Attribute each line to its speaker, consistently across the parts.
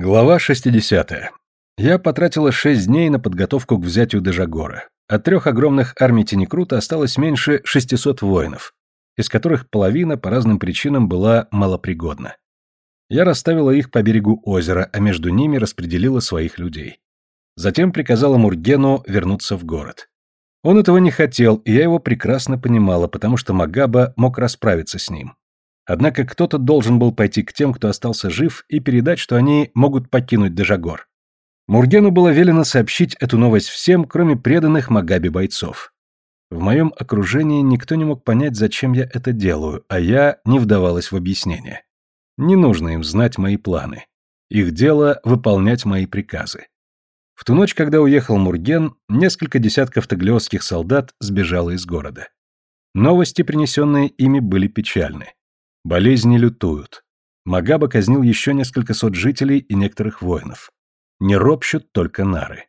Speaker 1: Глава 60. Я потратила шесть дней на подготовку к взятию Дежагора. От трех огромных армий Тенекрута осталось меньше 600 воинов, из которых половина по разным причинам была малопригодна. Я расставила их по берегу озера, а между ними распределила своих людей. Затем приказала Мургену вернуться в город. Он этого не хотел, и я его прекрасно понимала, потому что Магаба мог расправиться с ним. Однако кто-то должен был пойти к тем, кто остался жив, и передать, что они могут покинуть Дежагор. Мургену было велено сообщить эту новость всем, кроме преданных Магаби бойцов. В моем окружении никто не мог понять, зачем я это делаю, а я не вдавалась в объяснение. Не нужно им знать мои планы. Их дело — выполнять мои приказы. В ту ночь, когда уехал Мурген, несколько десятков таглиосских солдат сбежало из города. Новости, принесенные ими, были печальны. Болезни лютуют. Магаба казнил еще несколько сот жителей и некоторых воинов. Не ропщут только нары.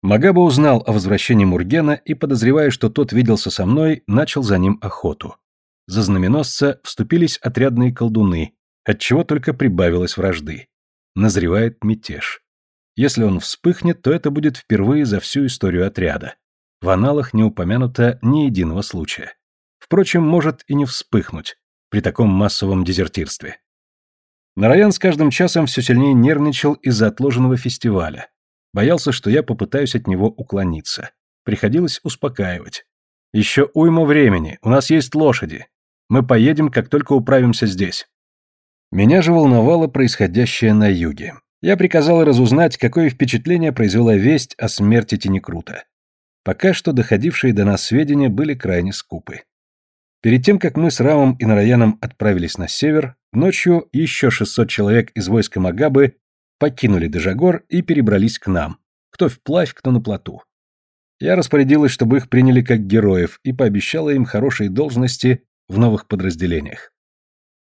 Speaker 1: Магаба узнал о возвращении Мургена и, подозревая, что тот виделся со мной, начал за ним охоту. За знаменосца вступились отрядные колдуны, отчего только прибавилось вражды. Назревает мятеж. Если он вспыхнет, то это будет впервые за всю историю отряда. В аналах не упомянуто ни единого случая. Впрочем, может и не вспыхнуть, при таком массовом дезертирстве. Нараян с каждым часом все сильнее нервничал из-за отложенного фестиваля. Боялся, что я попытаюсь от него уклониться. Приходилось успокаивать. «Еще уйма времени, у нас есть лошади. Мы поедем, как только управимся здесь». Меня же волновало происходящее на юге. Я приказал разузнать, какое впечатление произвела весть о смерти Тинекрута. Пока что доходившие до нас сведения были крайне скупы. Перед тем, как мы с Рамом и Нараяном отправились на север, ночью еще 600 человек из войска Магабы покинули Дежагор и перебрались к нам, кто вплавь, кто на плоту. Я распорядилась, чтобы их приняли как героев и пообещала им хорошие должности в новых подразделениях.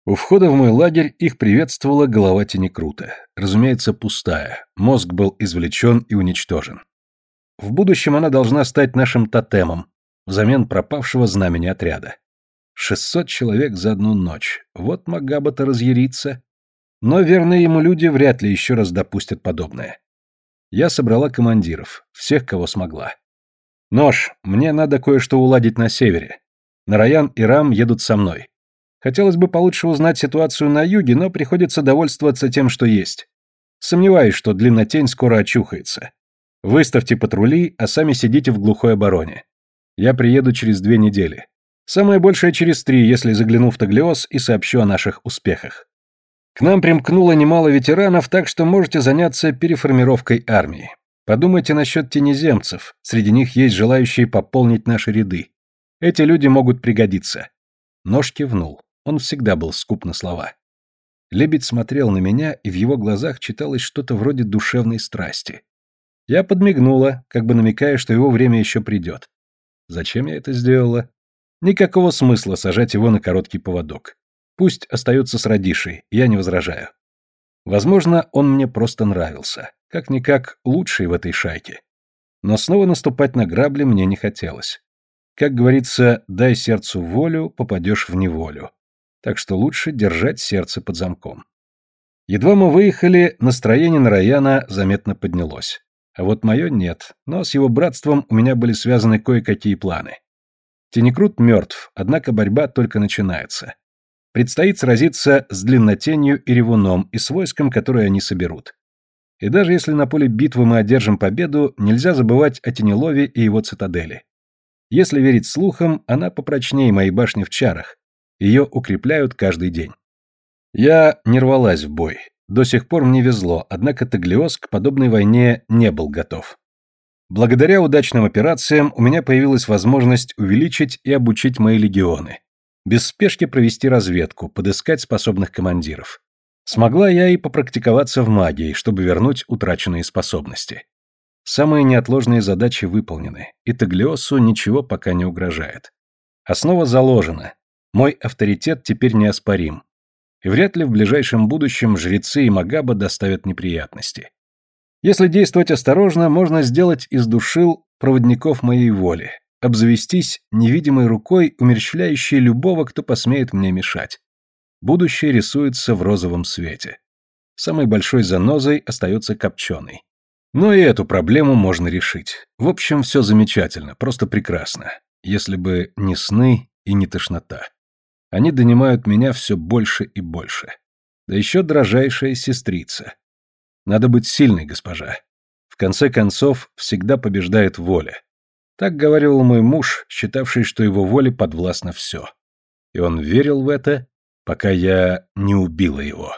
Speaker 1: У входа в мой лагерь их приветствовала голова Тенекрута, разумеется, пустая, мозг был извлечен и уничтожен. В будущем она должна стать нашим тотемом, взамен пропавшего знамени отряда. Шестьсот человек за одну ночь. Вот Магаба-то разъярится. Но верные ему люди вряд ли еще раз допустят подобное. Я собрала командиров, всех, кого смогла. Нож, мне надо кое-что уладить на севере. Нараян и Рам едут со мной. Хотелось бы получше узнать ситуацию на юге, но приходится довольствоваться тем, что есть. Сомневаюсь, что длиннотень скоро очухается. Выставьте патрули, а сами сидите в глухой обороне. Я приеду через две недели. Самое большее через три, если загляну в Таглиоз и сообщу о наших успехах. К нам примкнуло немало ветеранов, так что можете заняться переформировкой армии. Подумайте насчет тенеземцев, среди них есть желающие пополнить наши ряды. Эти люди могут пригодиться. Нож кивнул, он всегда был скуп на слова. Лебедь смотрел на меня, и в его глазах читалось что-то вроде душевной страсти. Я подмигнула, как бы намекая, что его время еще придет. Зачем я это сделала? Никакого смысла сажать его на короткий поводок. Пусть остается с Радишей, я не возражаю. Возможно, он мне просто нравился. Как-никак лучший в этой шайке. Но снова наступать на грабли мне не хотелось. Как говорится, дай сердцу волю, попадешь в неволю. Так что лучше держать сердце под замком. Едва мы выехали, настроение Нараяна заметно поднялось. А вот мое нет, но с его братством у меня были связаны кое-какие планы. Тенекрут мертв, однако борьба только начинается. Предстоит сразиться с длиннотенью и ревуном и с войском, которое они соберут. И даже если на поле битвы мы одержим победу, нельзя забывать о Тенелове и его цитадели. Если верить слухам, она попрочнее моей башни в чарах. Ее укрепляют каждый день. Я не рвалась в бой. До сих пор мне везло, однако Таглиоз к подобной войне не был готов. Благодаря удачным операциям у меня появилась возможность увеличить и обучить мои легионы. Без спешки провести разведку, подыскать способных командиров. Смогла я и попрактиковаться в магии, чтобы вернуть утраченные способности. Самые неотложные задачи выполнены, и Таглиосу ничего пока не угрожает. Основа заложена. Мой авторитет теперь неоспорим. И вряд ли в ближайшем будущем жрецы и Магаба доставят неприятности. Если действовать осторожно, можно сделать из душил проводников моей воли, обзавестись невидимой рукой, умерщвляющей любого, кто посмеет мне мешать. Будущее рисуется в розовом свете. Самой большой занозой остается копченый. Но и эту проблему можно решить. В общем, все замечательно, просто прекрасно. Если бы не сны и не тошнота. Они донимают меня все больше и больше. Да еще дрожайшая сестрица. Надо быть сильной, госпожа. В конце концов, всегда побеждает воля. Так говорил мой муж, считавший, что его воле подвластно все. И он верил в это, пока я не убила его.